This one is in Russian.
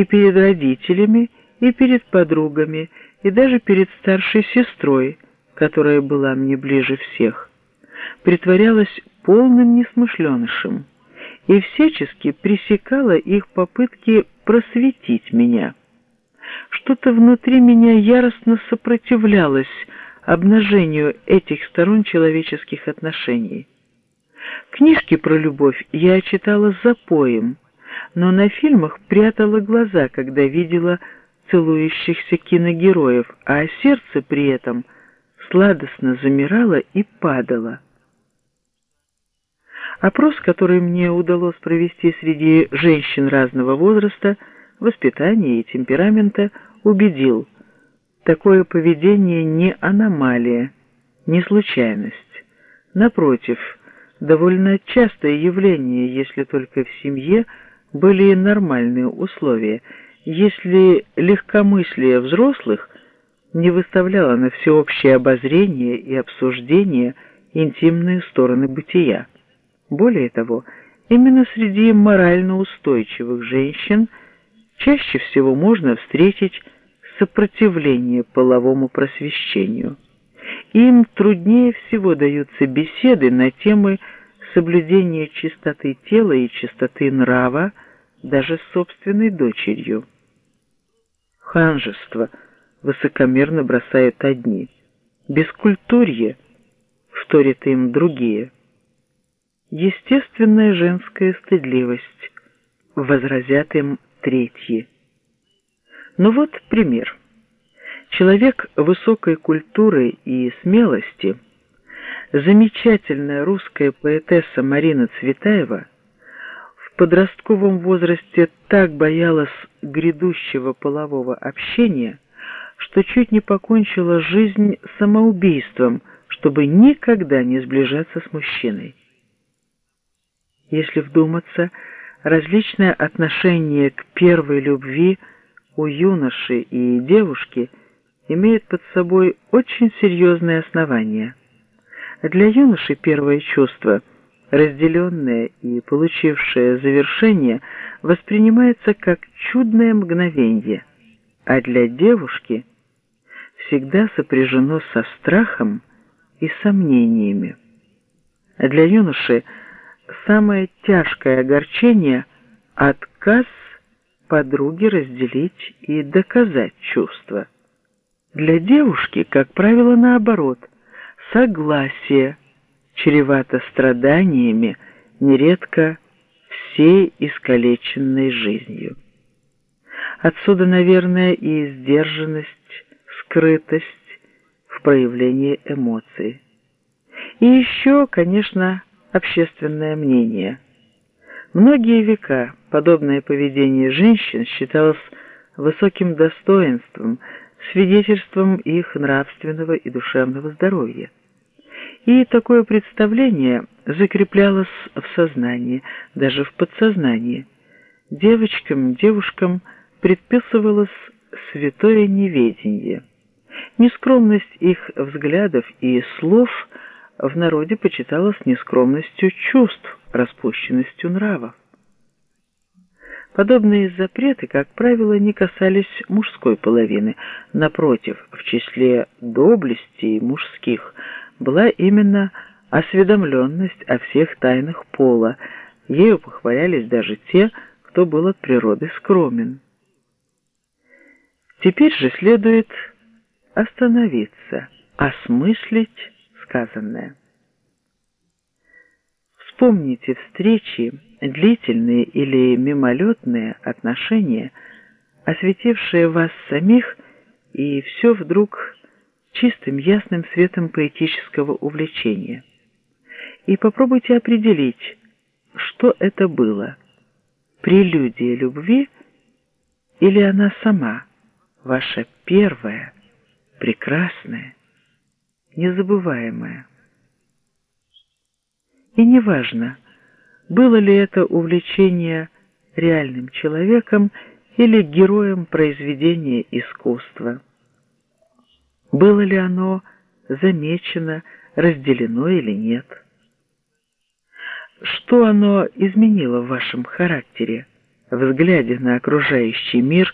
и перед родителями, и перед подругами, и даже перед старшей сестрой, которая была мне ближе всех, притворялась полным несмышленышем и всячески пресекала их попытки просветить меня. Что-то внутри меня яростно сопротивлялось обнажению этих сторон человеческих отношений. Книжки про любовь я читала с запоем, но на фильмах прятала глаза, когда видела целующихся киногероев, а сердце при этом сладостно замирало и падало. Опрос, который мне удалось провести среди женщин разного возраста, воспитания и темперамента, убедил, такое поведение не аномалия, не случайность. Напротив, довольно частое явление, если только в семье были нормальные условия, если легкомыслие взрослых не выставляло на всеобщее обозрение и обсуждение интимные стороны бытия. Более того, именно среди морально устойчивых женщин чаще всего можно встретить сопротивление половому просвещению. Им труднее всего даются беседы на темы соблюдения чистоты тела и чистоты нрава даже собственной дочерью. Ханжество высокомерно бросают одни, бескультурье вторят им другие. Естественная женская стыдливость возразят им третьи. Ну вот пример. Человек высокой культуры и смелости, замечательная русская поэтесса Марина Цветаева, в подростковом возрасте так боялась грядущего полового общения, что чуть не покончила жизнь самоубийством, чтобы никогда не сближаться с мужчиной. Если вдуматься, различное отношение к первой любви у юноши и девушки имеет под собой очень серьезные основания. Для юноши первое чувство, разделенное и получившее завершение, воспринимается как чудное мгновенье, а для девушки всегда сопряжено со страхом и сомнениями. Для юноши – самое тяжкое огорчение – отказ подруги разделить и доказать чувства. Для девушки, как правило, наоборот, согласие чревато страданиями, нередко всей искалеченной жизнью. Отсюда, наверное, и сдержанность, скрытость в проявлении эмоций. И еще, конечно, общественное мнение. Многие века подобное поведение женщин считалось высоким достоинством, свидетельством их нравственного и душевного здоровья. И такое представление закреплялось в сознании, даже в подсознании. Девочкам, девушкам предписывалось святое неведение. Нескромность их взглядов и слов – в народе почиталось нескромностью чувств, распущенностью нравов. Подобные запреты, как правило, не касались мужской половины. Напротив, в числе доблестей мужских была именно осведомленность о всех тайнах пола. Ею похвалялись даже те, кто был от природы скромен. Теперь же следует остановиться, осмыслить сказанное. Вспомните встречи, длительные или мимолетные отношения, осветившие вас самих, и все вдруг чистым ясным светом поэтического увлечения. И попробуйте определить, что это было – прелюдия любви или она сама, ваша первая, прекрасная, незабываемое. И неважно, было ли это увлечение реальным человеком или героем произведения искусства. Было ли оно замечено, разделено или нет. Что оно изменило в вашем характере, взгляде на окружающий мир